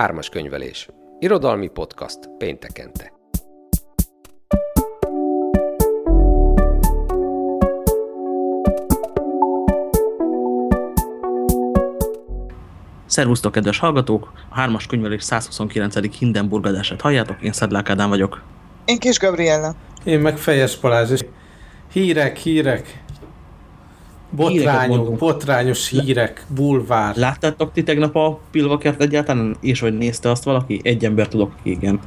Ármas könyvelés. Irodalmi podcast péntekente. Szervusztok, kedves hallgatók! A hármas könyvelés 129. Hindenburg adását halljátok, én Szedlák Ádám vagyok. Én Kis Gabriella. Én meg Fejes Balázs, és hírek, hírek. Botrányok, botrányos hírek, bulvár. Láttátok ti tegnap a Pilvakert egyáltalán, és vagy nézte azt valaki? Egy ember tudok, aki igen.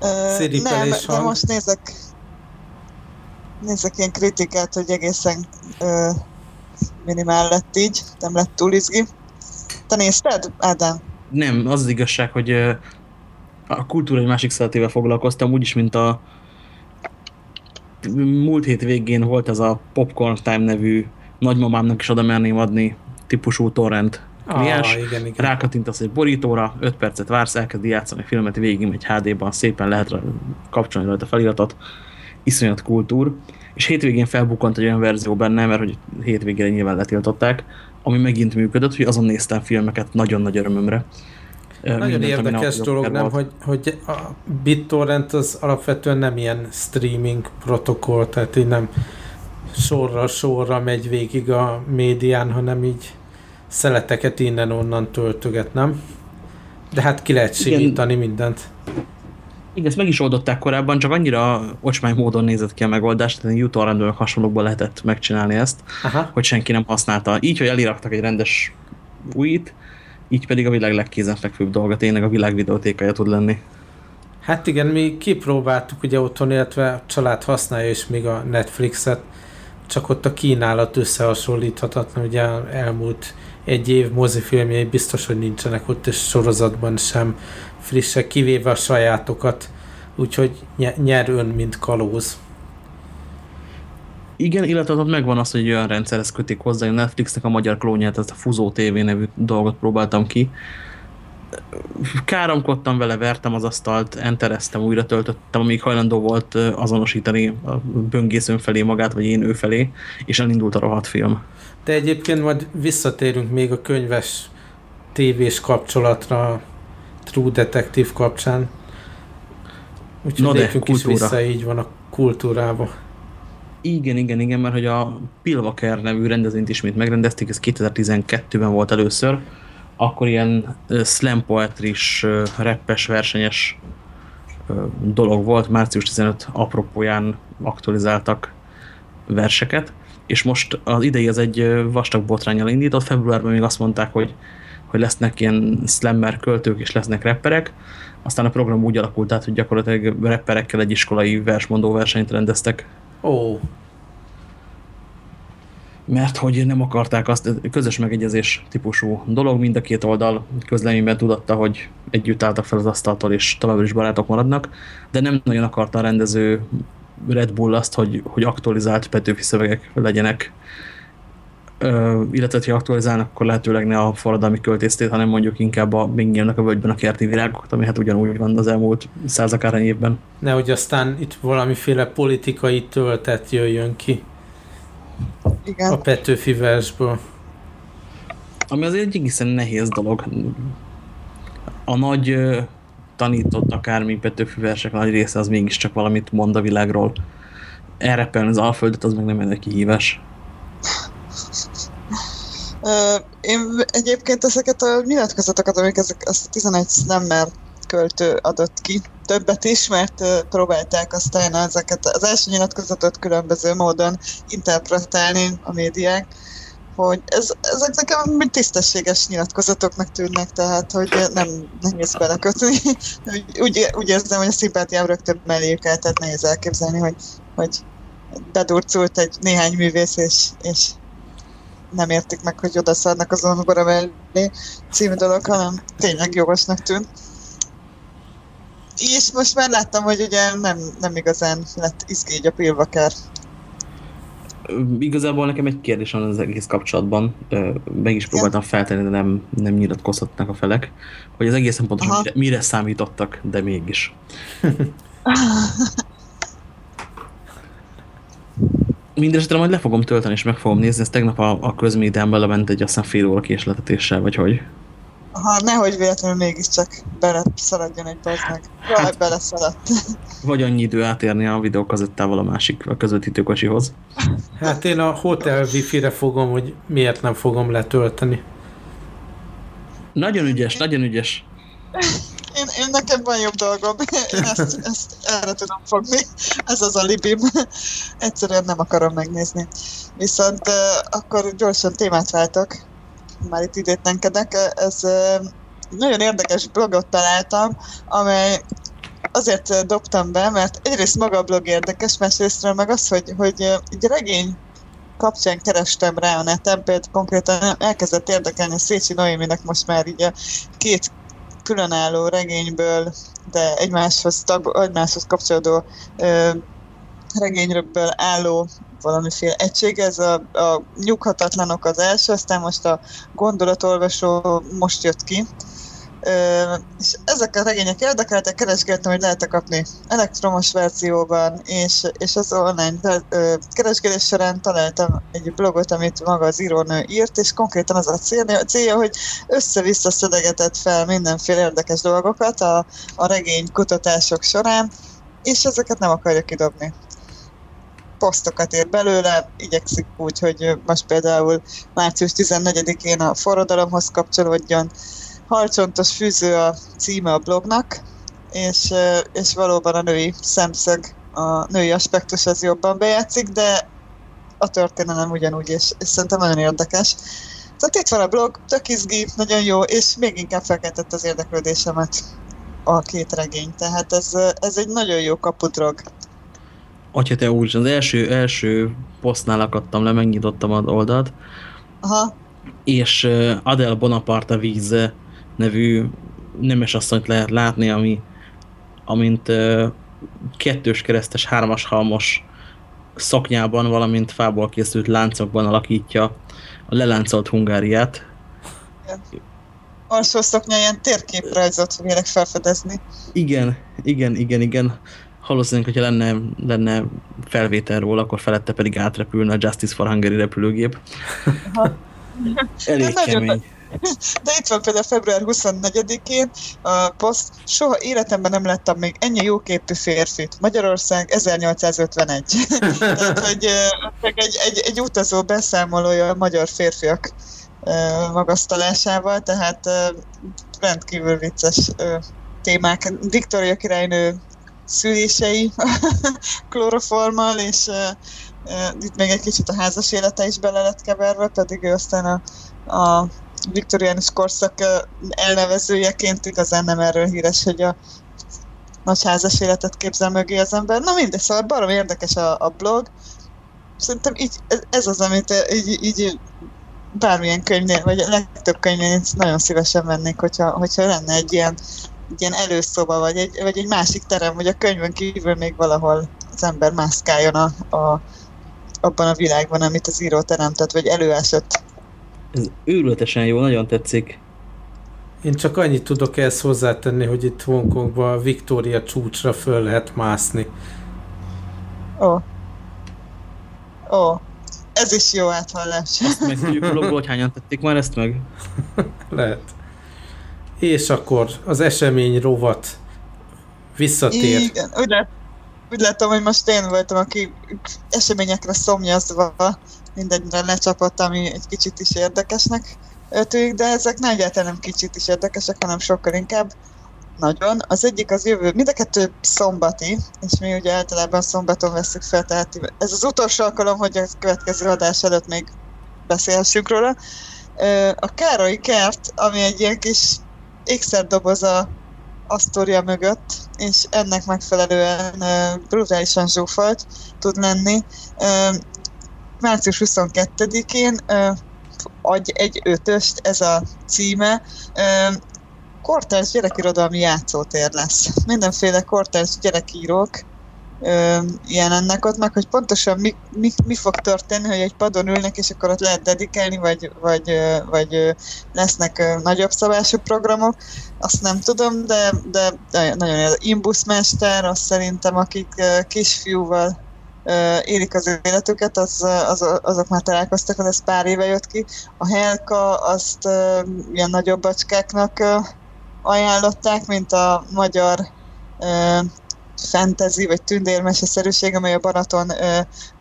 Ö, nem, de most nézek nézek ilyen kritikát, hogy egészen ö, minimál lett így, nem lett túl izgi. Te nézted, Ádám? Nem, az az igazság, hogy a kultúra egy másik szeretével foglalkoztam, úgyis, mint a múlt hét végén volt ez a Popcorn Time nevű nagymamámnak is oda merném adni típusú torrent kliens. Ah, igen, igen. Rákatintasz egy borítóra, 5 percet vársz, elkezdi játszani a filmet, végig egy HD-ban, szépen lehet kapcsolni rajta feliratot. Iszonyat kultúr. És hétvégén felbukkant egy olyan verzió benne, mert hogy hétvégére nyilván letiltották, ami megint működött, hogy azon néztem filmeket nagyon nagy örömömre. Nagyon Mindent, érdekes dolog, nem, hogy, hogy a BitTorrent az alapvetően nem ilyen streaming protokoll, tehát így nem sorra-sorra megy végig a médián, hanem így szeleteket innen-onnan töltöget, nem? De hát ki lehet simítani mindent. Igen, ezt meg is oldották korábban, csak annyira ocsmány módon nézett ki a megoldás, tehát utólag hasonlókban lehetett megcsinálni ezt, Aha. hogy senki nem használta. Így, hogy eliraktak egy rendes újit, így pedig a világ legkézenfekvőbb dolga tényleg a világ videótékája tud lenni. Hát igen, mi kipróbáltuk ugye otthon, illetve a család használja is még a Netflixet, csak ott a kínálat összehasonlíthatatlan, ugye elmúlt egy év mozifilmjei biztos, hogy nincsenek ott, és sorozatban sem frissek, kivéve a sajátokat, úgyhogy nyer ön, mint kalóz. Igen, illetve ott megvan az, hogy egy olyan rendszerhez kötik hozzá, a Netflixnek a magyar klónját, ezt a Fuzó TV nevű dolgot próbáltam ki. Káromkodtam vele, vertem az asztalt, entereztem, újra töltöttem, amíg hajlandó volt azonosítani a böngészőn felé magát, vagy én ő felé, és elindult a rohadt film. De egyébként majd visszatérünk még a könyves tévés kapcsolatra True Detective kapcsán. Úgyhogy no lépjünk is vissza, így van a kultúrába. Igen, igen, igen, mert hogy a Pilvaker nevű rendezvényt ismét megrendezték, ez 2012-ben volt először, akkor ilyen slam poetris, rappes, versenyes dolog volt, március 15 apropóján aktualizáltak verseket, és most az idei az egy vastag botrányjal indított, februárban még azt mondták, hogy, hogy lesznek ilyen slammer költők és lesznek rapperek, aztán a program úgy alakult át, hogy gyakorlatilag rapperekkel egy iskolai versmondó versenyt rendeztek. Ó. Mert hogy nem akarták azt, közös megegyezés típusú dolog, mind a két oldal közleményben tudatta, hogy együtt álltak fel az asztaltól, és továbbra is barátok maradnak, de nem nagyon akarta a rendező Red Bull azt, hogy, hogy aktualizált Petőfi szövegek legyenek, Ha aktualizálnak, akkor lehetőleg ne a forradalmi költésztét, hanem mondjuk inkább a Bingélnek a völgyben a kerti virágokat, ami hát ugyanúgy van az elmúlt százakárhány évben. Nehogy aztán itt valamiféle politikai töltet jöjjön ki Igen. a Petőfi versből. Ami azért egy egészen nehéz dolog. A nagy tanított akármi Petőfi versek nagy része az mégiscsak valamit mond a világról. Elrepelni az Alföldet, az meg nem egy kihívás. Én egyébként ezeket a nyilatkozatokat, amik ezek, azt a 11 slammer költő adott ki, többet is, mert próbálták aztán ezeket az első nyilatkozatot különböző módon interpretálni a médiák, hogy ez, ezek nekem tisztességes nyilatkozatoknak tűnnek, tehát hogy nem nehéz belekötni. úgy, úgy érzem, hogy a szimpátiám rögtön melléjük el, tehát nehéz elképzelni, hogy, hogy bedurcult egy néhány művész, és, és nem értik meg, hogy odaszarnak az zongora mellé című dolog, hanem tényleg jogosnak tűnt. És most már láttam, hogy ugye nem, nem igazán lett izgi így a pilvaker. Igazából nekem egy kérdés van az egész kapcsolatban, meg is próbáltam feltenni, de nem, nem nyilatkozhatnak a felek, hogy az egészen pontosan mire, mire számítottak, de mégis. Mindenesetre majd le fogom tölteni, és meg fogom nézni. Ez tegnap a, a közmédián belement egy aztán fél óra késletetéssel, vagy hogy? Ha nehogy véletlenül mégiscsak bele szaladjon egy meg. Vaj, bele szaladt. Vagy annyi idő átérni a videókazettával a másik a közvetítőkocsihoz. Hát én a hotel wifi-re fogom, hogy miért nem fogom letölteni. Nagyon ügyes, nagyon ügyes. Én, én nekem van jobb dolgom. Én ezt, ezt erre tudom fogni. Ez az a libim. Egyszerűen nem akarom megnézni. Viszont akkor gyorsan témát váltok. Már itt idétlenkedek. Ez nagyon érdekes blogot találtam, amely azért dobtam be, mert egyrészt maga a blog érdekes, másrésztről meg az, hogy, hogy egy regény kapcsán kerestem rá a neten, például konkrétan elkezdett érdekelni a Szécsi Noéminek most már így a két különálló regényből, de egymáshoz, tag, egymáshoz kapcsolódó ö, regényről álló valamiféle egység, ez a, a nyughatatlanok az első, aztán most a gondolatolvasó most jött ki, és ezek a regények érdekeltek, keresgéltem, hogy lehet-e kapni elektromos verzióban, és, és az online keresgélés során találtam egy blogot, amit maga az írónő írt, és konkrétan az a célja, a célja hogy össze-vissza szövegetett fel mindenféle érdekes dolgokat a, a regény kutatások során, és ezeket nem akarja kidobni. Posztokat ér belőle, igyekszik úgy, hogy most például március 14-én a forradalomhoz kapcsolódjon, halcsontos fűző a címe a blognak, és, és valóban a női szemszög, a női aspektus az jobban bejátszik, de a történelem ugyanúgy, és, és szerintem nagyon érdekes. Tehát itt van a blog, tök izgi, nagyon jó, és még inkább felkeltett az érdeklődésemet a két regény. Tehát ez, ez egy nagyon jó kapudrog. Atya te úr, az első, első posztnál akadtam le, megnyitottam az oldalt, Aha. és Adele Bonaparte víz nevű nemes asszonyt lehet látni, ami, amint uh, kettős keresztes, hármas halmos szoknyában, valamint fából készült láncokban alakítja a leláncolt Hungáriát. Alsó szoknyáján térképrajzot vélek felfedezni. Igen, igen, igen, igen. Valószínűleg, hogyha lenne, lenne felvétel róla, akkor felette pedig átrepülne a Justice for Hungary repülőgép. Elég kemény. De itt van például február 24-én a poszt, soha életemben nem láttam még ennyi jóképű férfit. Magyarország 1851. Tehát, hogy egy, egy, egy utazó beszámolója a magyar férfiak magasztalásával, tehát rendkívül vicces témák. Viktória királynő szülései kloroformal, és itt még egy kicsit a házas élete is bele lett keverve, pedig ő aztán a, a viktoriánus korszak elnevezőjeként igazán nem erről híres, hogy a nagy házas életet képzel mögé az ember. Na mindegy, szóval barom érdekes a, a blog. Szerintem így, ez az, amit így, így bármilyen könyvnél, vagy a legtöbb könyvnél nagyon szívesen vennék, hogyha, hogyha lenne egy ilyen, egy ilyen előszoba, vagy egy, vagy egy másik terem, vagy a könyvön kívül még valahol az ember mászkáljon a, a, abban a világban, amit az író teremtett, vagy előásott. Ez őrületesen jó, nagyon tetszik. Én csak annyit tudok ezt hozzátenni, hogy itt Hongkongban a Victoria csúcsra föl lehet mászni. Ó. Oh. Ó. Oh. Ez is jó áthallás. Azt meg tudjuk a hogy hányan tették már ezt meg? lehet. És akkor az esemény rovat visszatér. Igen, úgy, lát, úgy látom, hogy most én voltam, aki eseményekre szomjazva mindegyre lecsapott, ami egy kicsit is érdekesnek tűnik, de ezek nem egyáltalán nem kicsit is érdekesek, hanem sokkal inkább nagyon. Az egyik az jövő, mind a kettő szombati, és mi ugye általában szombaton veszük fel, tehát ez az utolsó alkalom, hogy a következő adás előtt még beszélhessünk róla. A Károly kert, ami egy ilyen kis ékszerdoboz a Astoria mögött, és ennek megfelelően brutálisan zsúfolt tud lenni március 22-én adj egy ötöst, ez a címe. Kortárs gyerekirodalmi játszótér lesz. Mindenféle kortárs gyerekírók jelennek ott meg, hogy pontosan mi, mi, mi fog történni, hogy egy padon ülnek, és akkor ott lehet dedikálni, vagy, vagy, vagy lesznek nagyobb szabású programok, azt nem tudom, de, de, de nagyon Imbuszmester, azt szerintem, akik kisfiúval élik az életüket, az, az, azok már találkoztak, az ez pár éve jött ki. A Helka azt ilyen nagyobb bacskáknak ajánlották, mint a magyar fantasy vagy tündérmeseszerűség, amely a Balaton,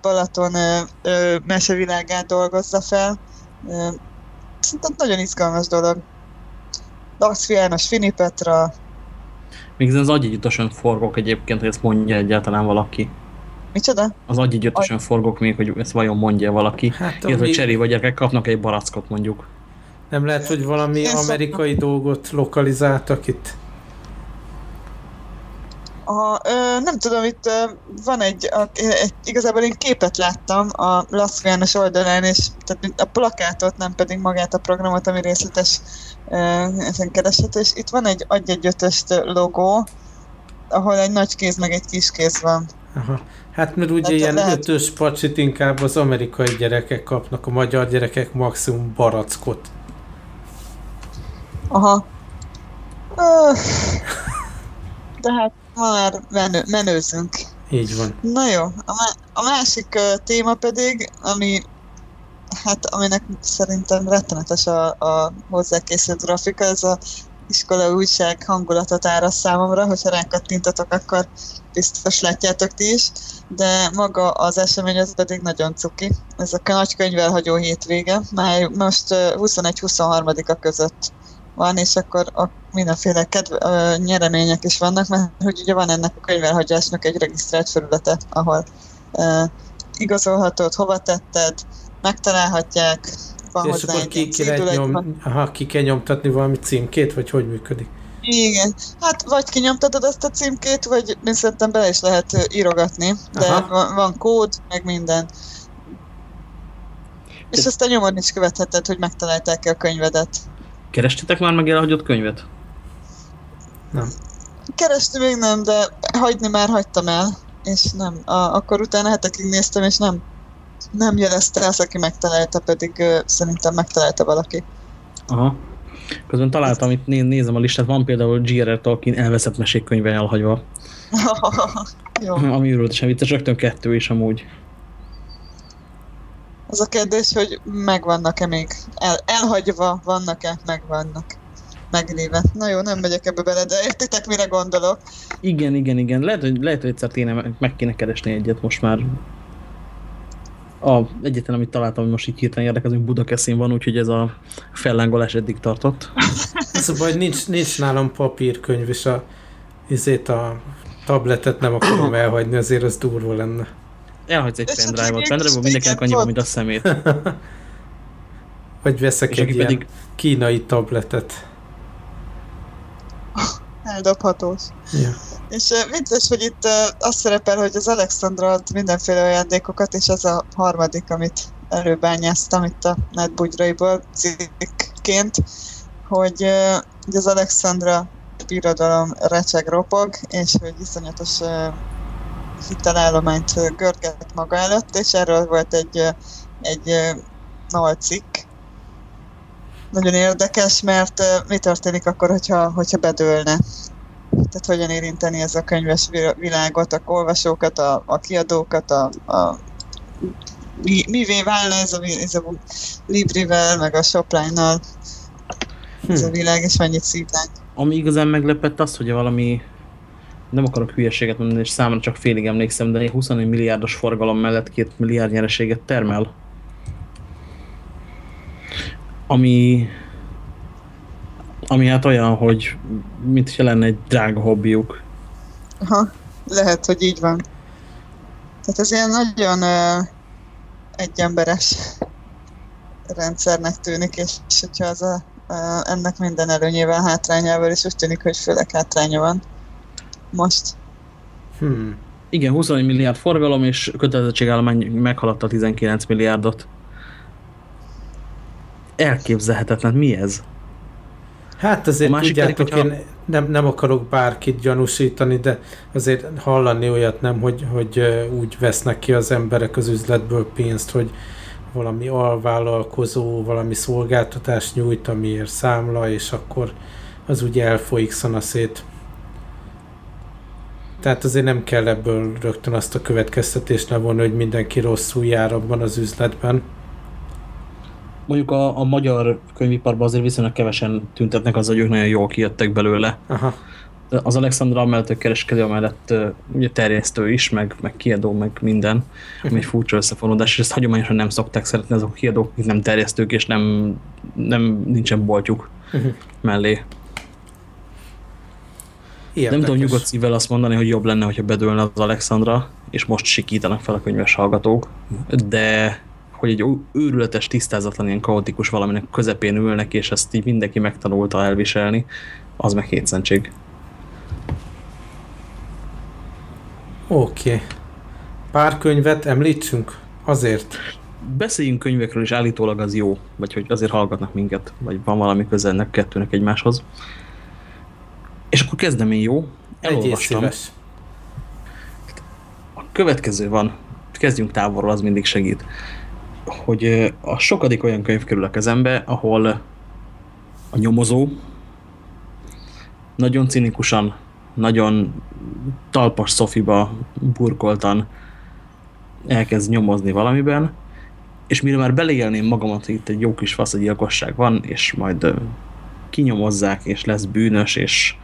Balaton mesevilágát dolgozza fel. Szerintem nagyon izgalmas dolog. Lax János, Fini Petra. Még az agyegyütösen forgok egyébként, hogy ezt mondja egyáltalán valaki. Micsoda? Az Agy... forgok még, hogy ezt vajon mondja valaki. Hát, Illetve, ami... hogy cserébe vagy gyerekek kapnak egy barackot mondjuk. Nem lehet, hogy valami Én amerikai szoktam. dolgot lokalizáltak itt? A, ö, nem tudom, itt ö, van egy, a, egy, igazából én képet láttam a Las Vegas oldalán, és tehát a plakátot, nem pedig magát a programot, ami részletes ö, ezen keresett, és itt van egy adj egy ötöst logó, ahol egy nagy kéz meg egy kis kéz van. Aha. Hát mert ugye hát, ilyen lehet... ötös pacsit inkább az amerikai gyerekek kapnak, a magyar gyerekek maximum barackot. Aha. De hát már menő, menőzünk. Így van. Na jó, a, a másik uh, téma pedig, ami hát aminek szerintem rettenetes a, a hozzákészült grafika, ez a iskola újság hangulatot ára számomra, hogyha rákattintatok, akkor biztos látjátok ti is, de maga az esemény az pedig nagyon cuki. Ez a nagy könyvelhagyó hétvége, már most 21-23-a között van, és akkor a mindenféle kedve, ö, nyeremények is vannak, mert hogy ugye van ennek a könyvelhagyásnak egy regisztrált felülete, ahol ö, igazolhatod, hova tetted, megtalálhatják, van és akkor ki, ki, nyom, aha, ki kell nyomtatni valami címkét, vagy hogy működik? Igen, hát vagy kinyomtatod ezt a címkét, vagy én szerintem bele is lehet írogatni, de van, van kód, meg minden. És aztán nyomon is követheted, hogy megtalálták-e a könyvedet. Kerestetek már meg elhagyott könyvet? Nem. Keresti még nem, de hagyni már hagytam el, és nem. A, akkor utána hetekig néztem, és nem, nem jelezte az, aki megtalálta, pedig uh, szerintem megtalálta valaki. Aha. Közben találtam, itt nézem a listát, van például G.R.R. Tolkien elveszett mesékkönyve elhagyva. Jó. Ami őrültesen vicces, rögtön kettő is amúgy. Az a kérdés, hogy megvannak-e még? El, elhagyva vannak-e? Megvannak. Megléve. Na jó, nem megyek ebbe bele, de értitek, mire gondolok? Igen, igen, igen. Lehet, hogy, lehet, hogy egyszer tényleg meg kéne keresni egyet most már. A egyetlen, amit találtam, hogy most így hirtelen érdekel, hogy Budakeszin van, úgyhogy ez a fellángolás eddig tartott. Baj, nincs, nincs nálam papírkönyv, és a, izét a tabletet nem akarom elhagyni, azért az durva lenne. Elhagysz egy pendrive-ot. Pendrive-ot mindenkinek annyi van, mint a szemét. Vagy veszek és egy ilyen pedig... kínai tabletet. Eldobhatós. Ja. És vicces, hogy itt azt szerepel, hogy az Alexandra ad mindenféle ajándékokat, és ez a harmadik, amit előbányáztam itt a netbugyraiból cikkként, hogy, hogy az Alexandra birodalom recseg ropog, és hogy iszonyatos hitelállományt görget maga előtt, és erről volt egy, egy cikk. Nagyon érdekes, mert mi történik akkor, hogyha, hogyha bedőlne? Tehát hogyan érinteni ez a könyves világot, a olvasókat, a, a kiadókat, a, a mi, mivé válna ez a, ez a Librivel, meg a Shopline-nal ez a hm. világ, és mennyit szívnánk. Ami igazán meglepett az, hogy valami nem akarok hülyeséget mondani, és számra csak félig emlékszem, de 24 milliárdos forgalom mellett két milliárd nyereséget termel. Ami, ami hát olyan, hogy mint se lenne egy drága hobbiuk. Aha, lehet, hogy így van. Tehát ez ilyen nagyon uh, egyemberes rendszernek tűnik, és, és hogyha az a, uh, ennek minden előnyével, hátrányával, és úgy tűnik, hogy főleg hátránya van most. Hmm. Igen, 21 milliárd forgalom, és kötelezettségállomány meghaladta 19 milliárdot. Elképzelhetetlen. Mi ez? Hát azért tudjátok, pedig, hogyha... én nem, nem akarok bárkit gyanúsítani, de azért hallani olyat nem, hogy, hogy úgy vesznek ki az emberek az üzletből pénzt, hogy valami alvállalkozó, valami szolgáltatást nyújt, amiért számla, és akkor az úgy elfolyik szanaszét. Tehát azért nem kell ebből rögtön azt a következtetést levonni, hogy mindenki rosszul jár abban az üzletben. Mondjuk a, a magyar könyviparban azért viszonylag kevesen tüntetnek az, hogy ők nagyon jól kijöttek belőle. Aha. Az Alexandra mellett kereskedő, mellett ugye terjesztő is, meg, meg kiadó, meg minden, ami egy furcsa összefonódás, és ezt hagyományosan nem szokták szeretni azok a kiadók, akik nem terjesztők, és nem, nem nincsen boltjuk Uh-huh. mellé. Érdekes. Nem tudom nyugodt szívvel azt mondani, hogy jobb lenne, hogyha bedőlne az Alexandra, és most sikítanak fel a könyves hallgatók, de hogy egy őrületes, tisztázatlan, ilyen kaotikus valaminek közepén ülnek, és ezt így mindenki megtanulta elviselni, az meg hétszentség. Oké. Okay. Pár könyvet említsünk? Azért. Beszéljünk könyvekről, és állítólag az jó, vagy hogy azért hallgatnak minket, vagy van valami köze ennek kettőnek egymáshoz. És akkor kezdem én jó. Elolvastam. A következő van, kezdjünk távolról, az mindig segít. Hogy a sokadik olyan könyv kerül a kezembe, ahol a nyomozó nagyon cinikusan, nagyon talpas szofiba burkoltan elkezd nyomozni valamiben, és mire már beleélném magamat, hogy itt egy jó kis faszagyilkosság van, és majd kinyomozzák, és lesz bűnös, és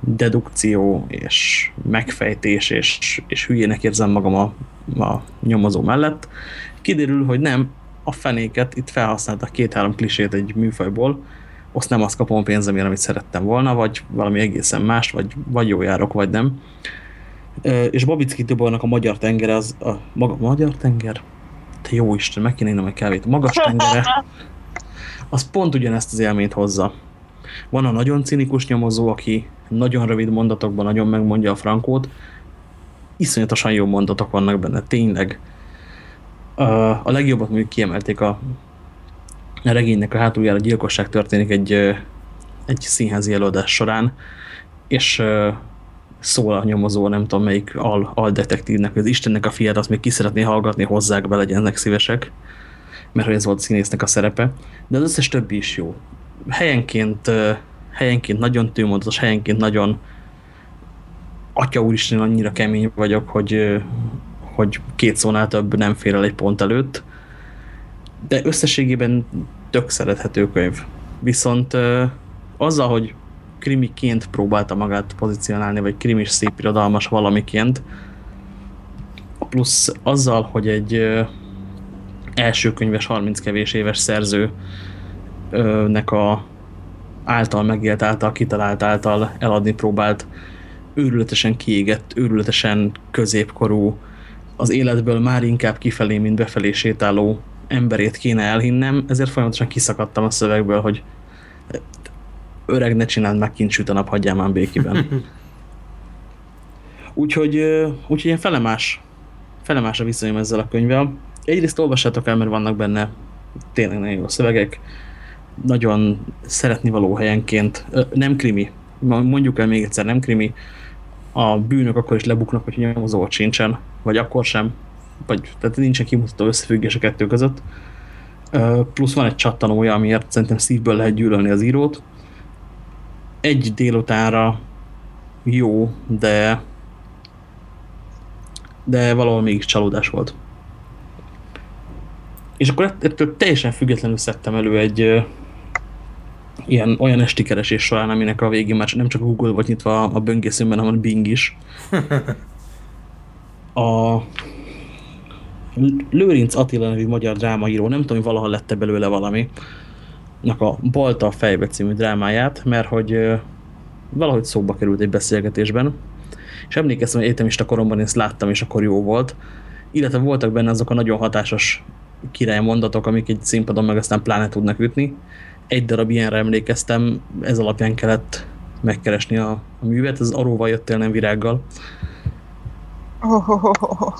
dedukció, és megfejtés, és, és hülyének érzem magam a, a nyomozó mellett. Kiderül, hogy nem, a fenéket, itt felhasználtak két-három klisét egy műfajból, azt nem azt kapom pénzemért, amit szerettem volna, vagy valami egészen más, vagy, vagy jó járok, vagy nem. És Babicki Tibornak a Magyar Tenger, az a maga, Magyar Tenger? Te jó Isten, meg kéne innom egy kávét. A Magas Tengere, az pont ugyanezt az élményt hozza. Van a nagyon cinikus nyomozó, aki nagyon rövid mondatokban nagyon megmondja a frankót. Iszonyatosan jó mondatok vannak benne, tényleg. A legjobbat mondjuk kiemelték a, a regénynek a hátuljára gyilkosság történik egy, egy színházi előadás során, és szól a nyomozó, nem tudom melyik al, al detektívnek, hogy az Istennek a fiát, azt még ki szeretné hallgatni, hozzák be, legyenek szívesek, mert hogy ez volt a színésznek a szerepe, de az összes többi is jó. Helyenként, helyenként nagyon tűmondatos, helyenként nagyon atya úristen, annyira kemény vagyok, hogy, hogy két szónál több nem fér el egy pont előtt, de összességében tök szerethető könyv. Viszont azzal, hogy krimiként próbálta magát pozícionálni, vagy krimis szép irodalmas valamiként, plusz azzal, hogy egy első könyves, 30 kevés éves szerzőnek a által megélt, által kitalált, által eladni próbált őrületesen kiégett, őrületesen középkorú, az életből már inkább kifelé, mint befelé sétáló emberét kéne elhinnem, ezért folyamatosan kiszakadtam a szövegből, hogy öreg, ne csináld meg kint süt a nap, hagyjál már békében. úgyhogy, úgyhogy ilyen felemás, felemás a viszonyom ezzel a könyvvel. Egyrészt olvassátok el, mert vannak benne tényleg nagyon jó szövegek, nagyon szeretni való helyenként, nem krimi, mondjuk el még egyszer, nem krimi, a bűnök akkor is lebuknak, hogy nyomozó sincsen, vagy akkor sem, vagy tehát nincsen kimutató összefüggés a kettő között. Plusz van egy csattanója, amiért szerintem szívből lehet gyűlölni az írót, egy délutánra jó, de de valahol mégis csalódás volt. És akkor ettől teljesen függetlenül szedtem elő egy ilyen, olyan esti keresés során, aminek a végén már nem csak Google volt nyitva a böngészőmben, hanem a Bing is. A Lőrinc Attila nevű magyar drámaíró, nem tudom, hogy valaha lette belőle valami, a Balta a fejbe című drámáját, mert hogy valahogy szóba került egy beszélgetésben, és emlékeztem, hogy egyetemista koromban én ezt láttam, és akkor jó volt, illetve voltak benne azok a nagyon hatásos király mondatok, amik egy színpadon meg aztán pláne tudnak ütni. Egy darab ilyenre emlékeztem, ez alapján kellett megkeresni a, a művet, ez aróval jöttél, nem virággal. Oh, oh, oh, oh.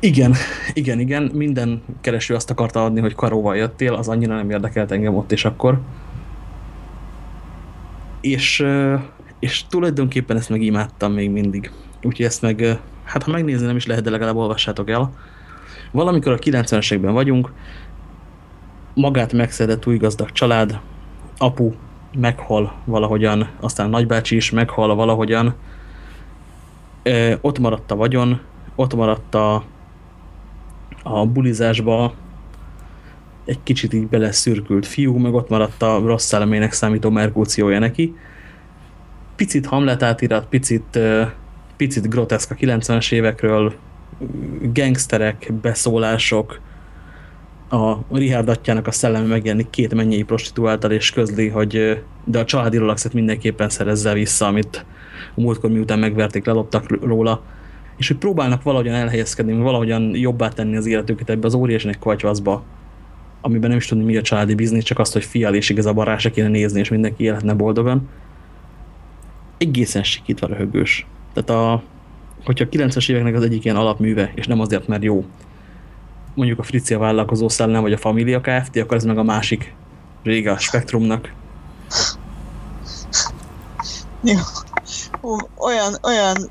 Igen, igen, igen. Minden kereső azt akarta adni, hogy karóval jöttél, az annyira nem érdekelt engem ott és akkor. És, és tulajdonképpen ezt meg imádtam még mindig. Úgyhogy ezt meg, hát ha megnézni nem is lehet, de legalább olvassátok el. Valamikor a 90-esekben vagyunk, magát megszedett új gazdag család, apu meghal valahogyan, aztán nagybácsi is meghal valahogyan, Ö, ott maradt a vagyon, ott maradt a, a bulizásba egy kicsit így beleszürkült fiú, meg ott maradt a rossz szellemének számító merkúciója neki. Picit Hamlet átirat, picit, picit groteszk a 90-es évekről, gangsterek, beszólások, a Richard atyának a szelleme megjelenik két mennyei prostituáltal, és közli, hogy de a családi Rolexet mindenképpen szerezze vissza, amit a múltkor miután megverték, leloptak róla, és hogy próbálnak valahogyan elhelyezkedni, valahogyan jobbá tenni az életüket ebbe az óriásinek kvacsvaszba, amiben nem is tudni, mi a családi biznisz, csak azt, hogy fial, és igazából rá se kéne nézni, és mindenki életne boldogan. Egészen sikítva röhögős. Tehát a, hogyha a 90-es éveknek az egyik ilyen alapműve, és nem azért, mert jó, mondjuk a Fricia vállalkozó szellem, vagy a Familia Kft., akkor ez meg a másik rége a Spektrumnak. Jó. Olyan, olyan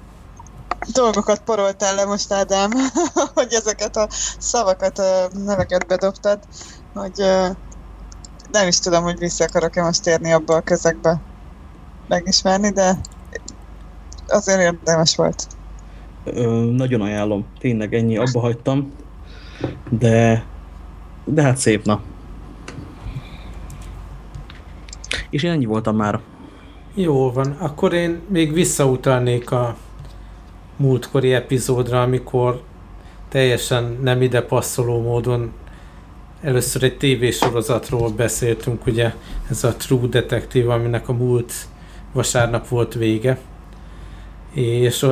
dolgokat poroltál le most, Ádám, hogy ezeket a szavakat, neveket bedobtad, hogy nem is tudom, hogy vissza akarok-e most térni abba a közegbe megismerni, de azért érdemes volt. Ö, nagyon ajánlom. Tényleg ennyi, abba hagytam. De, de hát szép na. És én ennyi voltam már. Jó van, akkor én még visszautalnék a múltkori epizódra, amikor teljesen nem ide passzoló módon először egy tévésorozatról beszéltünk, ugye ez a True Detective, aminek a múlt vasárnap volt vége. És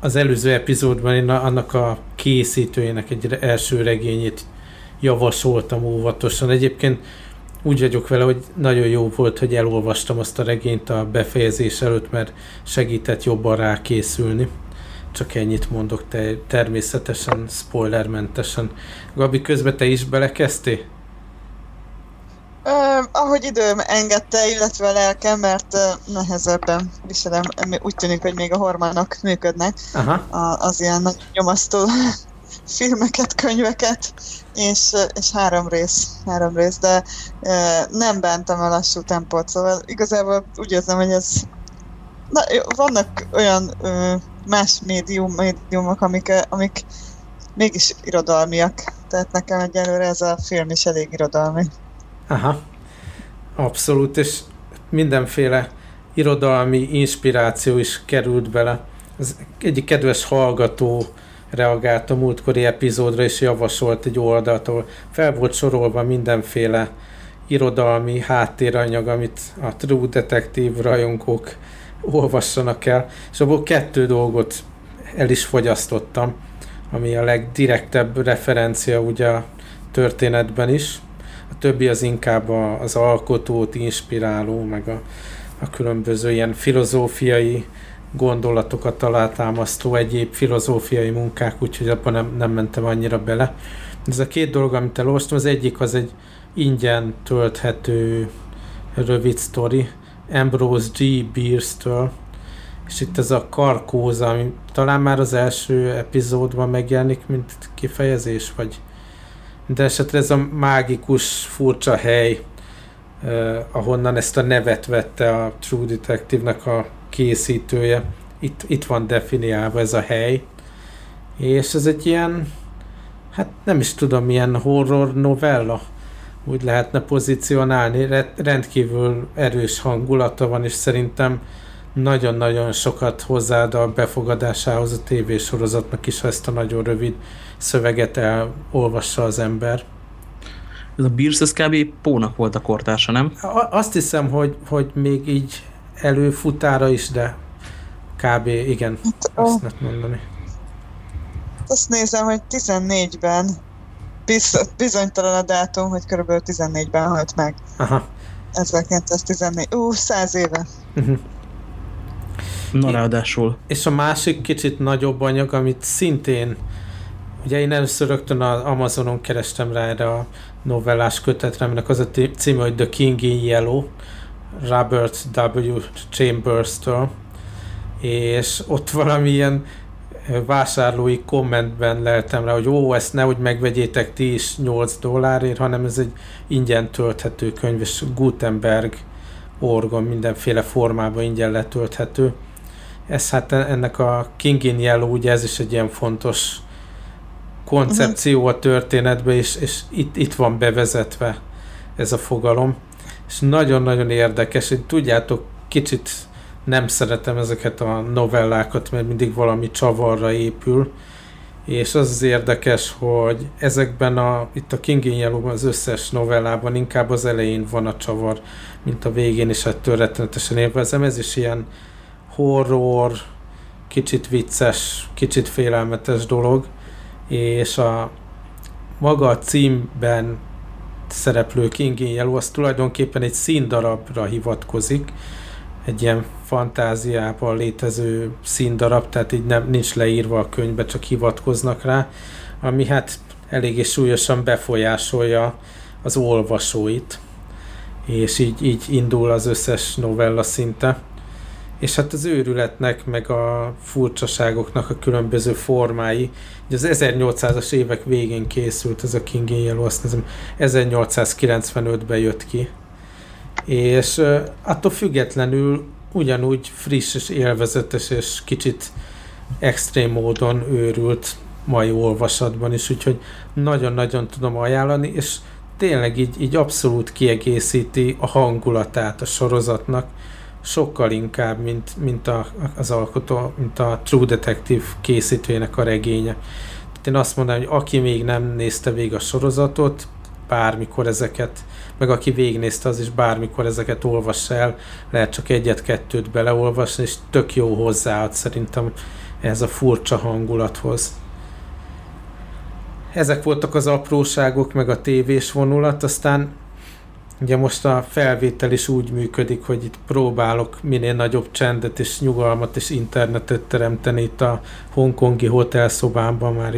az előző epizódban én annak a készítőjének egy első regényét javasoltam óvatosan. Egyébként úgy vagyok vele, hogy nagyon jó volt, hogy elolvastam azt a regényt a befejezés előtt, mert segített jobban rákészülni. Csak ennyit mondok te, természetesen, spoilermentesen. Gabi, közben te is belekezdtél? Uh, ahogy időm engedte, illetve a lelkem, mert uh, nehezebben viselem, úgy tűnik, hogy még a hormonok működnek, Aha. A, az ilyen nagy nyomasztó filmeket, könyveket, és, és három rész, három rész, de uh, nem bántam a lassú tempót, szóval igazából úgy érzem, hogy ez na, vannak olyan uh, más médium, médiumok, amik, amik mégis irodalmiak, tehát nekem egyelőre ez a film is elég irodalmi. Aha, abszolút, és mindenféle irodalmi inspiráció is került bele. Az egyik kedves hallgató reagált a múltkori epizódra, és javasolt egy oldalt, ahol fel volt sorolva mindenféle irodalmi háttéranyag, amit a True Detective rajongók olvassanak el, és abból kettő dolgot el is fogyasztottam, ami a legdirektebb referencia ugye a történetben is a többi az inkább a, az alkotót inspiráló, meg a, a különböző ilyen filozófiai gondolatokat alátámasztó egyéb filozófiai munkák, úgyhogy abban nem, nem mentem annyira bele. Ez a két dolog, amit elolvastam, az egyik az egy ingyen tölthető rövid sztori, Ambrose G. Bierce-től, és itt ez a karkóza, ami talán már az első epizódban megjelenik, mint kifejezés, vagy de esetre ez a mágikus, furcsa hely, eh, ahonnan ezt a nevet vette a True Detective-nek a készítője. Itt, itt van definiálva ez a hely. És ez egy ilyen, hát nem is tudom, milyen horror novella úgy lehetne pozícionálni. Rendkívül erős hangulata van, és szerintem nagyon-nagyon sokat hozzáad a befogadásához a tévésorozatnak is, ha ezt a nagyon rövid szöveget elolvassa az ember. Ez a Beers, ez kb. Pónak volt a kortársa, nem? Azt hiszem, hogy, hogy még így előfutára is, de kb. igen, hát, azt lehet mondani. Azt nézem, hogy 14-ben biz, bizonytalan a dátum, hogy körülbelül 14-ben halt meg. Aha. 1914. Ú, száz éve. Uh-huh. Na ráadásul. És a másik kicsit nagyobb anyag, amit szintén Ugye én először rögtön az Amazonon kerestem rá erre a novellás kötetre, aminek az a címe, hogy The King in Yellow, Robert W. Chambers-től, és ott valamilyen vásárlói kommentben leltem rá, hogy ó, ezt nehogy megvegyétek ti is 8 dollárért, hanem ez egy ingyen tölthető könyv, és Gutenberg orgon mindenféle formában ingyen letölthető. ez hát ennek a King in Yellow, ugye ez is egy ilyen fontos koncepció a történetbe, és, és itt, itt van bevezetve ez a fogalom. És nagyon-nagyon érdekes, hogy tudjátok, kicsit nem szeretem ezeket a novellákat, mert mindig valami csavarra épül, és az az érdekes, hogy ezekben a, itt a King in yellow az összes novellában inkább az elején van a csavar, mint a végén, és ettől rettenetesen élvezem. Ez is ilyen horror, kicsit vicces, kicsit félelmetes dolog, és a maga a címben szereplő King in Yellow az tulajdonképpen egy színdarabra hivatkozik, egy ilyen fantáziában létező színdarab, tehát így nem, nincs leírva a könyvbe, csak hivatkoznak rá, ami hát eléggé súlyosan befolyásolja az olvasóit, és így, így indul az összes novella szinte. És hát az őrületnek, meg a furcsaságoknak a különböző formái. Ugye az 1800-as évek végén készült ez a King in Yellow, azt nézem, 1895-ben jött ki. És attól függetlenül ugyanúgy friss és élvezetes és kicsit extrém módon őrült mai olvasatban is, úgyhogy nagyon-nagyon tudom ajánlani, és tényleg így, így abszolút kiegészíti a hangulatát a sorozatnak, sokkal inkább, mint, mint a, az alkotó, mint a True Detective készítőjének a regénye. Tehát én azt mondanám, hogy aki még nem nézte végig a sorozatot, bármikor ezeket, meg aki végignézte, az is bármikor ezeket olvassa el, lehet csak egyet-kettőt beleolvasni, és tök jó hozzáad szerintem ez a furcsa hangulathoz. Ezek voltak az apróságok, meg a tévés vonulat, aztán ugye most a felvétel is úgy működik, hogy itt próbálok minél nagyobb csendet és nyugalmat és internetet teremteni itt a hongkongi hotelszobámban, már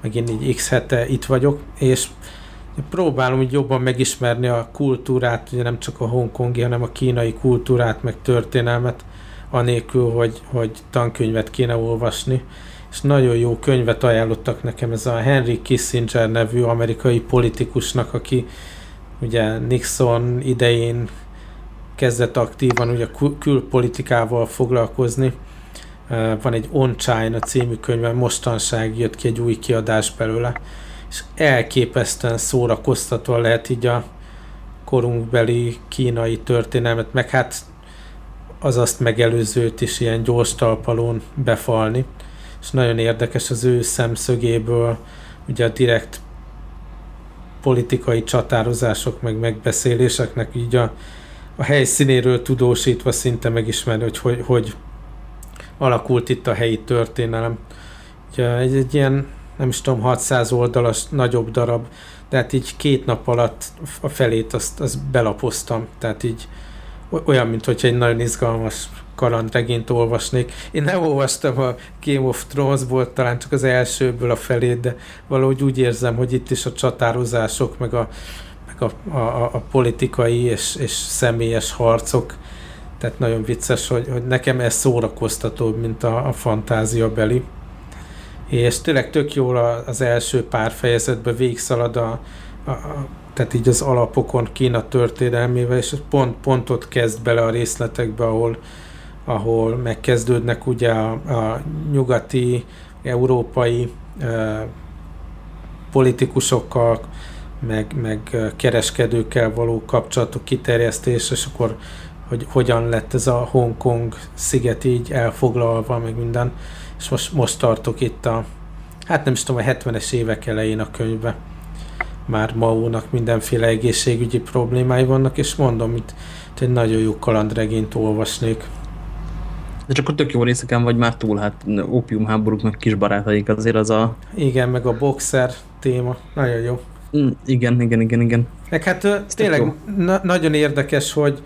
megint így x hete itt vagyok, és próbálom úgy jobban megismerni a kultúrát, ugye nem csak a hongkongi, hanem a kínai kultúrát, meg történelmet, anélkül, hogy, hogy tankönyvet kéne olvasni. És nagyon jó könyvet ajánlottak nekem, ez a Henry Kissinger nevű amerikai politikusnak, aki ugye Nixon idején kezdett aktívan ugye kül- külpolitikával foglalkozni. Van egy On China című könyve, mostanság jött ki egy új kiadás belőle, és elképesztően szórakoztatva lehet így a korunkbeli kínai történelmet, meg hát az azt megelőzőt is ilyen gyors talpalón befalni. És nagyon érdekes az ő szemszögéből, ugye a direkt politikai csatározások, meg megbeszéléseknek így a, a helyszínéről tudósítva szinte megismerni, hogy, hogy hogy alakult itt a helyi történelem. Ugye egy, egy ilyen nem is tudom, 600 oldalas nagyobb darab, tehát így két nap alatt a felét azt, azt belapoztam, tehát így olyan, mint hogy egy nagyon izgalmas kalandregényt olvasnék. Én nem olvastam a Game of Thrones-ból, talán csak az elsőből a felét, de valahogy úgy érzem, hogy itt is a csatározások, meg a, meg a, a, a politikai és, és személyes harcok, tehát nagyon vicces, hogy, hogy nekem ez szórakoztatóbb, mint a, a fantázia beli és tényleg tök jól az első pár fejezetben végigszalad a, a, a tehát így az alapokon Kína történelmével, és pont, pont ott kezd bele a részletekbe, ahol, ahol megkezdődnek ugye a, a nyugati, európai e, politikusokkal, meg, meg kereskedőkkel való kapcsolatok kiterjesztés, és akkor hogy hogyan lett ez a Hongkong sziget így elfoglalva, meg minden és most, most tartok itt a, hát nem is tudom, a 70-es évek elején a könyvbe. Már Maónak mindenféle egészségügyi problémái vannak, és mondom, itt egy nagyon jó kalandregényt olvasnék. De csak a tök jó részeken vagy már túl, hát ópiumháborúk meg kis barátaik azért az a... Igen, meg a boxer téma, nagyon jó. Mm, igen, igen, igen, igen. Meg hát tényleg na nagyon érdekes, hogy,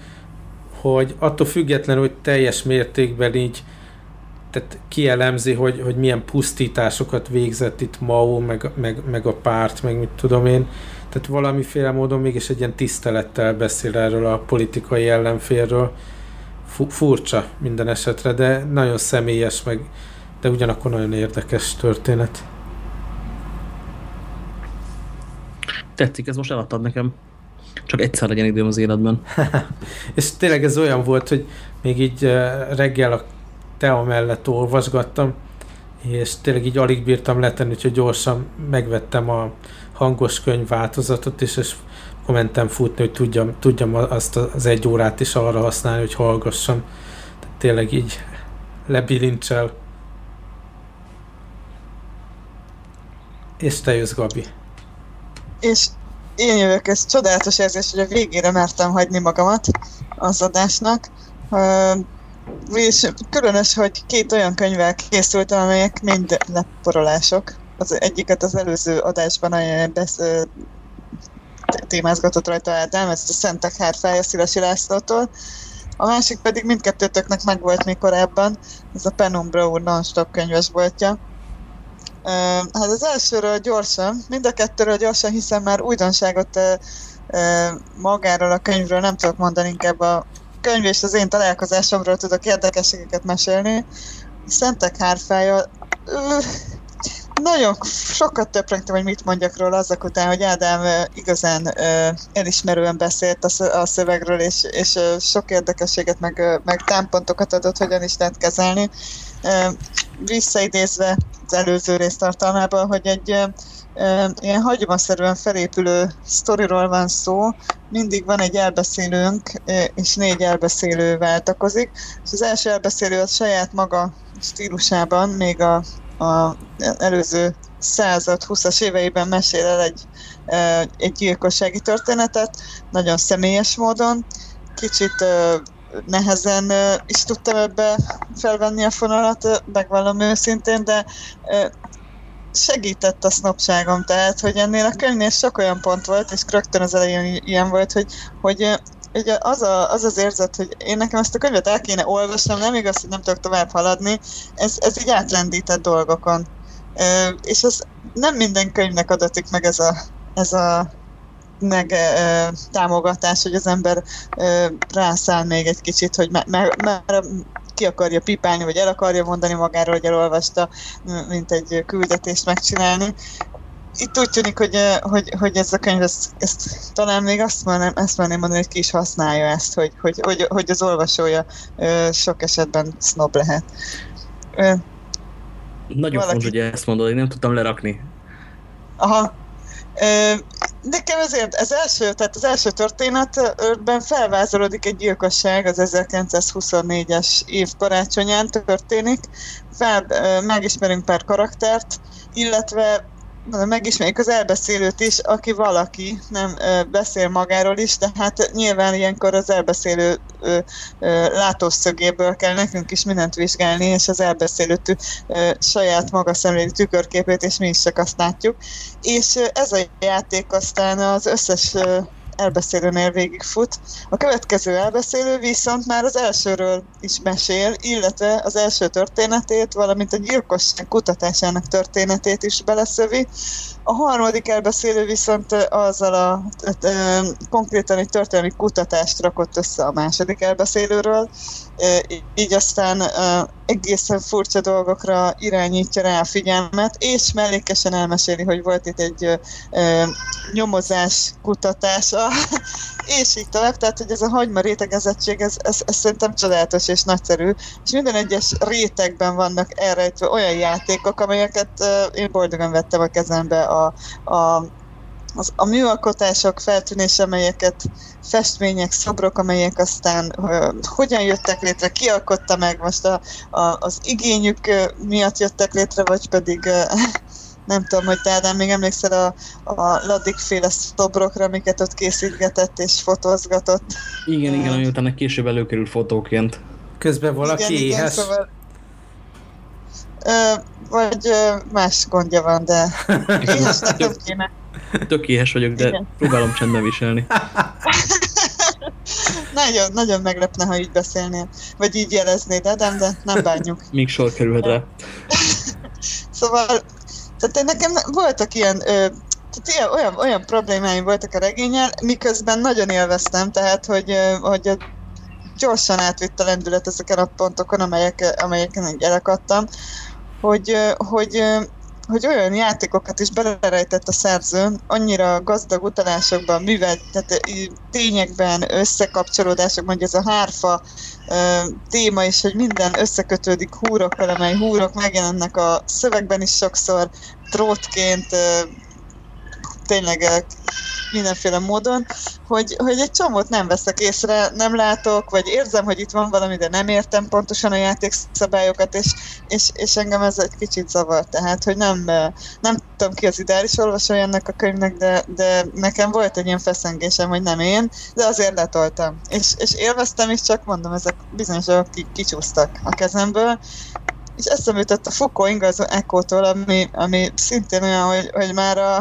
hogy attól függetlenül, hogy teljes mértékben így tehát kielemzi, hogy, hogy milyen pusztításokat végzett itt Mao, meg, meg, meg a párt, meg mit tudom én. Tehát valamiféle módon mégis egy ilyen tisztelettel beszél erről a politikai ellenfélről. Furcsa minden esetre, de nagyon személyes, meg, de ugyanakkor nagyon érdekes történet. Tetszik, ez most eladtad nekem. Csak egyszer legyen időm az életben. És tényleg ez olyan volt, hogy még így reggel a Tea mellett olvasgattam, és tényleg így alig bírtam letenni, úgyhogy gyorsan megvettem a hangos könyv változatot, és, és akkor mentem futni, hogy tudjam, tudjam azt az egy órát is arra használni, hogy hallgassam. Tehát tényleg így lebilincsel. És te jössz, Gabi. És én jövök, ez csodálatos érzés, hogy a végére mertem hagyni magamat az adásnak. És különös, hogy két olyan könyvvel készültem, amelyek mind leporolások. Az egyiket az előző adásban témázgatott rajta Ádám, ez a Szentek Hárfája Szilasi Lászlótól. A másik pedig mindkettőtöknek megvolt még korábban, ez a Penumbra úr non-stop könyves voltja. Hát az elsőről gyorsan, mind a kettőről gyorsan, hiszen már újdonságot magáról a könyvről nem tudok mondani, inkább a könyv és az én találkozásomról tudok érdekességeket mesélni. Szentek hárfája, nagyon sokat töprengtem, hogy mit mondjak róla azok után, hogy Ádám igazán elismerően beszélt a szövegről, és, és sok érdekességet, meg, meg támpontokat adott, hogyan is lehet kezelni. Visszaidézve az előző rész tartalmában, hogy egy ilyen hagyományszerűen felépülő sztoriról van szó, mindig van egy elbeszélőnk, és négy elbeszélő váltakozik, és az első elbeszélő az saját maga stílusában, még a, a előző század, 20-as éveiben mesél el egy, egy gyilkossági történetet, nagyon személyes módon, kicsit nehezen is tudtam ebbe felvenni a fonalat, megvallom őszintén, de segített a sznopságom, tehát, hogy ennél a könyvnél sok olyan pont volt, és rögtön az elején ilyen volt, hogy, hogy ugye az, a, az az érzet, hogy én nekem ezt a könyvet el kéne olvasnom, nem igaz, hogy nem tudok tovább haladni, ez, ez így átlendített dolgokon. És ez nem minden könyvnek adatik meg ez a, ez a meg e, támogatás, hogy az ember e, rászáll még egy kicsit, hogy már, már ki akarja pipálni, vagy el akarja mondani magáról, hogy elolvasta, mint egy küldetést megcsinálni. Itt úgy tűnik, hogy, hogy, hogy ez a könyv, ezt, ezt talán még azt mondanám, ezt mondanám mondani, hogy ki is használja ezt, hogy, hogy, hogy, hogy az olvasója sok esetben snob lehet. Nagyon Valaki... fontos, hogy ezt mondod, én nem tudtam lerakni. Aha, Nekem ezért az első, tehát az első történetben felvázolódik egy gyilkosság, az 1924-es év karácsonyán történik. Fel, megismerünk pár karaktert, illetve megismerjük az elbeszélőt is, aki valaki, nem beszél magáról is, de hát nyilván ilyenkor az elbeszélő látószögéből kell nekünk is mindent vizsgálni, és az elbeszélő saját maga szemléli tükörképét, és mi is csak azt látjuk. És ez a játék aztán az összes elbeszélőnél végigfut. A következő elbeszélő viszont már az elsőről is mesél, illetve az első történetét, valamint a gyilkosság kutatásának történetét is beleszövi. A harmadik elbeszélő viszont azzal a, konkrétan egy történelmi kutatást rakott össze a második elbeszélőről, így aztán egészen furcsa dolgokra irányítja rá a figyelmet, és mellékesen elmeséli, hogy volt itt egy nyomozás kutatása, és így tovább, tehát hogy ez a hagyma rétegezettség, ez, ez, ez szerintem csodálatos és nagyszerű, és minden egyes rétegben vannak elrejtve olyan játékok, amelyeket én boldogan vettem a kezembe a, a az, a műalkotások feltűnése, amelyeket festmények, szobrok, amelyek aztán uh, hogyan jöttek létre, ki alkotta meg, most a, a, az igényük miatt jöttek létre, vagy pedig uh, nem tudom, hogy te Ádám, még emlékszel a, a Ladik-féle szobrokra, amiket ott készítgetett és fotózgatott. Igen, igen, ami utána később előkerült fotóként. Közben valaki igen, éhes. Igen, szóval, ö, vagy ö, más gondja van, de éhesnek nem kéne. Tök éhes vagyok, de Igen. próbálom csendben viselni. nagyon, nagyon meglepne, ha így beszélnél. Vagy így jeleznéd, Adam, de nem bánjuk. Még sor kerülhet rá. szóval, tehát nekem voltak ilyen, ö, tehát ilyen, olyan, olyan problémáim voltak a regényel, miközben nagyon élveztem, tehát hogy, hogy gyorsan átvitt a lendület ezeken a pontokon, amelyek, amelyeken elakadtam, hogy, hogy hogy olyan játékokat is belerejtett a szerzőn, annyira gazdag utalásokban, művel, tehát tényekben, összekapcsolódások, mondja ez a hárfa téma is, hogy minden összekötődik húrokkal, amely húrok megjelennek a szövegben is sokszor, trótként, tényleg mindenféle módon, hogy, hogy egy csomót nem veszek észre, nem látok, vagy érzem, hogy itt van valami, de nem értem pontosan a játékszabályokat, és, és, és engem ez egy kicsit zavar. Tehát, hogy nem, nem tudom ki az ideális olvasója ennek a könyvnek, de, de nekem volt egy ilyen feszengésem, hogy nem én, de azért letoltam. És, és élveztem is, csak mondom, ezek bizonyos kicsúsztak a kezemből, és eszembe jutott a Foucault ingazó Echo-tól, ami, ami szintén olyan, hogy, hogy már a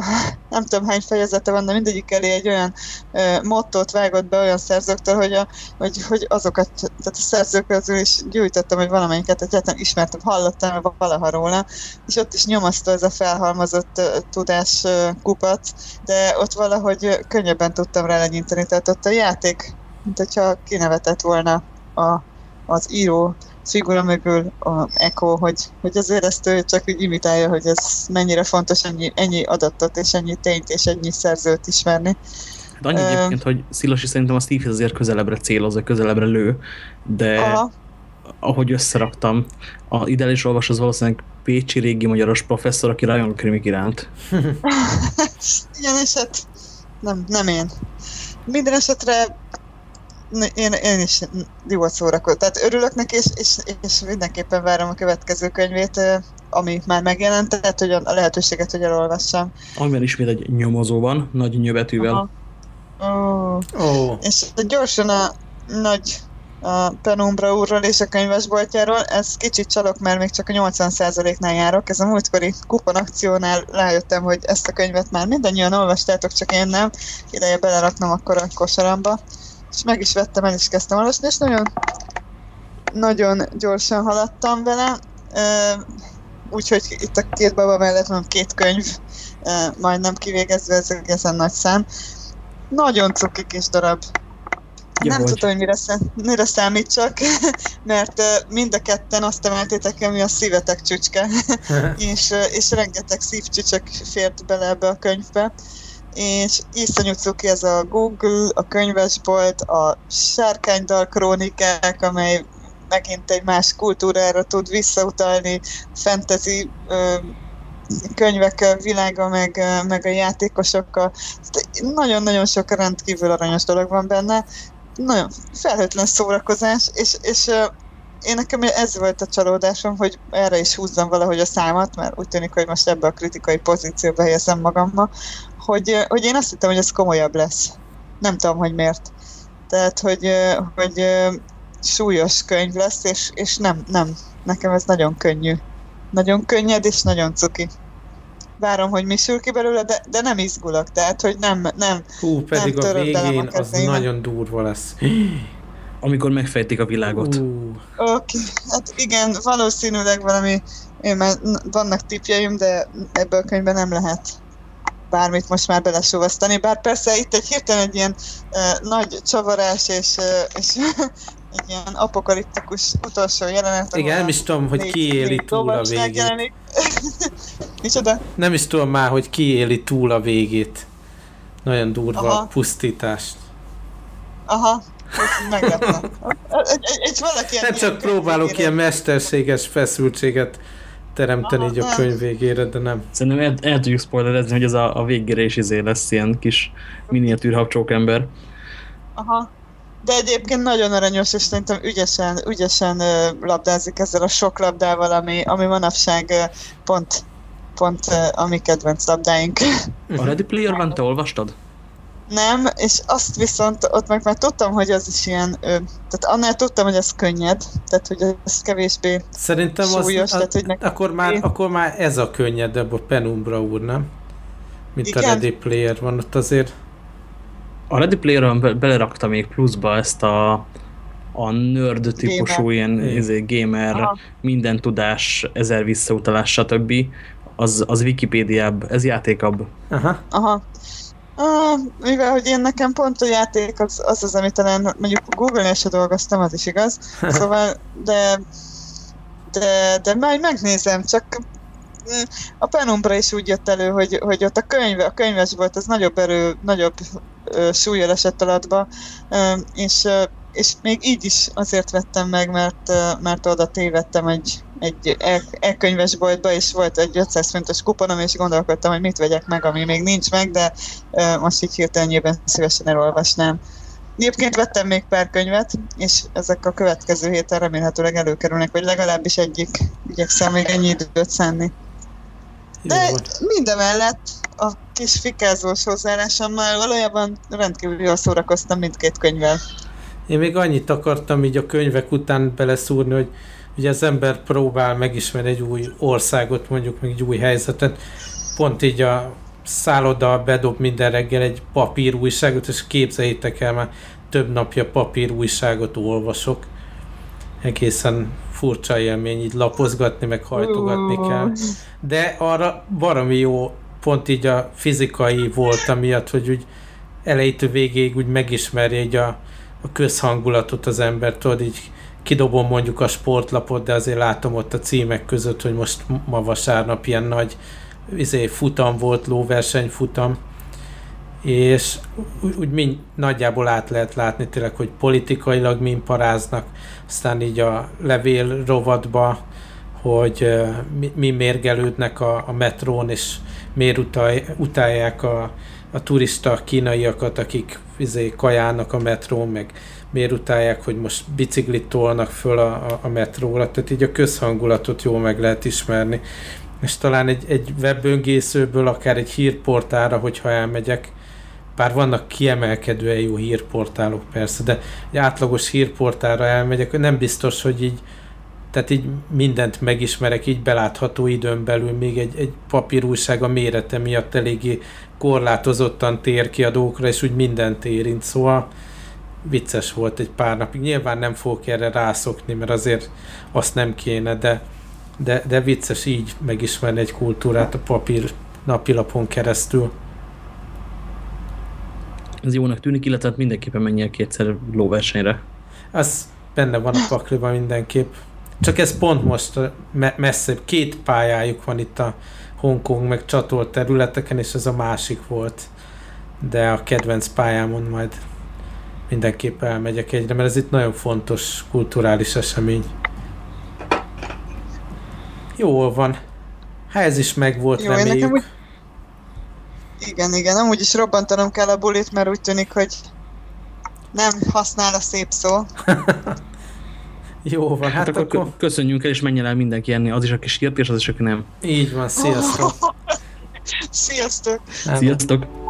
nem tudom hány fejezete van, de mindegyik elé egy olyan uh, mottót vágott be olyan szerzőktől, hogy, a, hogy, hogy azokat, tehát a szerzők közül is gyűjtöttem, hogy valamelyiket egyáltalán ismertem, hallottam valaha róla, és ott is nyomasztó ez a felhalmozott uh, tudás uh, kupac, de ott valahogy könnyebben tudtam rá legyinteni, tehát ott a játék, mint hogyha kinevetett volna a, az író figura mögül a Echo, hogy, hogy azért ezt ő csak úgy imitálja, hogy ez mennyire fontos ennyi, ennyi adatot és ennyi tényt és ennyi szerzőt ismerni. Hát annyi uh, egyébként, hogy Szilosi szerintem a Steve azért közelebbre céloz, közelebbre lő, de aha. ahogy összeraktam, a ideális olvas az valószínűleg Pécsi régi magyaros professzor, aki rajong krimik iránt. Igen, és hát nem, nem én. Minden esetre én, én is jól szórakozom. Tehát örülök neki, és, és, és mindenképpen várom a következő könyvét, ami már megjelent, tehát hogy a lehetőséget, hogy elolvassam. Amiben ismét egy nyomozó van, nagy nyövetűvel. Oh. Oh. És gyorsan a nagy a Penumbra úrról és a könyvesboltjáról. Ez kicsit csalok, mert még csak a 80%-nál járok. Ez a múltkori kuponakciónál rájöttem, hogy ezt a könyvet már mindannyian olvastátok, csak én nem. Ideje beleraknom akkor a kosaramba és meg is vettem, el is kezdtem olvasni, és nagyon, nagyon gyorsan haladtam vele, úgyhogy itt a két baba mellett van két könyv, majdnem kivégezve, ez egészen nagy szám. Nagyon cuki kis darab. Jó nem vagy. tudom, hogy mire, szám, mire számítsak, mert mind a ketten azt emeltétek el, mi a szívetek csücske, és, és rengeteg szívcsücsök fért bele ebbe a könyvbe és iszonyú cuki ez a Google, a könyvesbolt, a sárkánydal krónikák, amely megint egy más kultúrára tud visszautalni, fantasy ö, könyvek világa, meg, meg a játékosokkal. Nagyon-nagyon sok rendkívül aranyos dolog van benne. Nagyon felhőtlen szórakozás, és, és én nekem ez volt a csalódásom, hogy erre is húzzam valahogy a számat, mert úgy tűnik, hogy most ebbe a kritikai pozícióba helyezem magamba, hogy, hogy én azt hittem, hogy ez komolyabb lesz. Nem tudom, hogy miért. Tehát, hogy, hogy súlyos könyv lesz, és, és nem, nem. Nekem ez nagyon könnyű. Nagyon könnyed, és nagyon cuki. Várom, hogy mi sül ki belőle, de, de nem izgulok, tehát, hogy nem, nem Hú, pedig nem a végén a az nagyon durva lesz. Amikor megfejtik a világot. Oké, okay. hát igen, valószínűleg valami, én már vannak tipjeim, de ebből a könyvben nem lehet bármit most már belesúvasztani, bár persze itt egy hirtelen egy ilyen uh, nagy csavarás és, uh, és egy ilyen apokaliptikus utolsó jelenet. Igen, nem is tudom, hogy ki éli túl a végét. Micsoda? Nem is tudom már, hogy ki éli túl a végét. Nagyon durva Aha. pusztítást. Aha, meglepne. Egy, egy, egy valaki nem csak próbálok ilyen mesterséges feszültséget teremteni így a könyv végére, de nem. Szerintem el, el tudjuk spoilerezni, hogy ez a, a végére is izé lesz ilyen kis miniatűr ember. Aha. De egyébként nagyon aranyos, és szerintem ügyesen, ügyesen labdázik ezzel a sok labdával, ami, ami manapság pont, pont a mi kedvenc labdáink. A Ready Player One te olvastad? Nem, és azt viszont ott meg már tudtam, hogy az is ilyen, ö, tehát annál tudtam, hogy ez könnyed, tehát hogy ez kevésbé Szerintem súlyos, az, tehát, hogy nekem akkor, már, én... akkor már ez a könnyedebb a Penumbra úr, nem? Mint Igen? a Ready Player van ott azért. A Ready Player-on be belerakta még pluszba ezt a, a nerd típusú gamer. ilyen izé, gamer, Aha. minden tudás, ezer visszautalás, stb. Az, az Wikipédiább, ez játékabb. Aha. Aha. Ah, mivel, hogy én nekem pont a játék az az, az amit talán mondjuk Google-nél se dolgoztam, az is igaz. Szóval, de, de, de majd megnézem, csak a Penumbra is úgy jött elő, hogy, hogy ott a könyv, a könyves volt, az nagyobb erő, nagyobb súlyjal esett alatba, és, és még így is azért vettem meg, mert, mert oda tévedtem egy, egy e-könyvesboltba, és volt egy 500 fontos kuponom, és gondolkodtam, hogy mit vegyek meg, ami még nincs meg, de most így hirtelenjében szívesen elolvasnám. Egyébként vettem még pár könyvet, és ezek a következő héten remélhetőleg előkerülnek, vagy legalábbis egyik igyekszem még ennyi időt szánni. De mindemellett a kis fikázós hozzáállásommal valójában rendkívül jól szórakoztam mindkét könyvvel. Én még annyit akartam így a könyvek után beleszúrni, hogy ugye az ember próbál megismerni egy új országot, mondjuk meg egy új helyzetet, pont így a szálloda bedob minden reggel egy papírújságot, és képzeljétek el, már több napja papírújságot olvasok. Egészen furcsa élmény, így lapozgatni, meg hajtogatni kell. De arra valami jó, pont így a fizikai volt miatt, hogy úgy elejétől végéig úgy megismerje így a, a közhangulatot az ember, tudod, így kidobom mondjuk a sportlapot, de azért látom ott a címek között, hogy most ma vasárnap ilyen nagy izé, futam volt, lóverseny futam, és úgy, úgy mind nagyjából át lehet látni tényleg, hogy politikailag mind paráznak, aztán így a levél rovatba, hogy mi, mi mérgelődnek a, a metrón, és miért utal, utálják a, a turista kínaiakat, akik izé, kajálnak a metrón, meg miért utálják, hogy most biciklit tolnak föl a, a, a metróra, tehát így a közhangulatot jól meg lehet ismerni. És talán egy, egy webböngészőből, akár egy hírportára, hogyha elmegyek, bár vannak kiemelkedően jó hírportálok persze, de egy átlagos hírportára elmegyek, nem biztos, hogy így tehát így mindent megismerek, így belátható időn belül még egy, egy papírújság a mérete miatt eléggé korlátozottan tér ki a dolgokra, és úgy mindent érint, szóval vicces volt egy pár napig. Nyilván nem fogok erre rászokni, mert azért azt nem kéne, de, de, de vicces így megismerni egy kultúrát a papír napilapon keresztül. Ez jónak tűnik, illetve hát mindenképpen menjél kétszer lóversenyre. Az benne van a pakliban mindenképp. Csak ez pont most me messzebb, két pályájuk van itt a Hongkong meg csatolt területeken, és ez a másik volt. De a kedvenc pályámon majd mindenképp elmegyek egyre, mert ez itt nagyon fontos kulturális esemény. Jól van. Hát ez is megvolt, Jó, reméljük. Nekem úgy... Igen, igen, amúgy is robbantanom kell a bulit, mert úgy tűnik, hogy nem használ a szép szó. Jó van, hát, hát akkor, akkor... köszönjünk el, és menjen el mindenki enni, az is, aki sírt, és az is, aki nem. Így van, sziasztok! sziasztok! Sziasztok!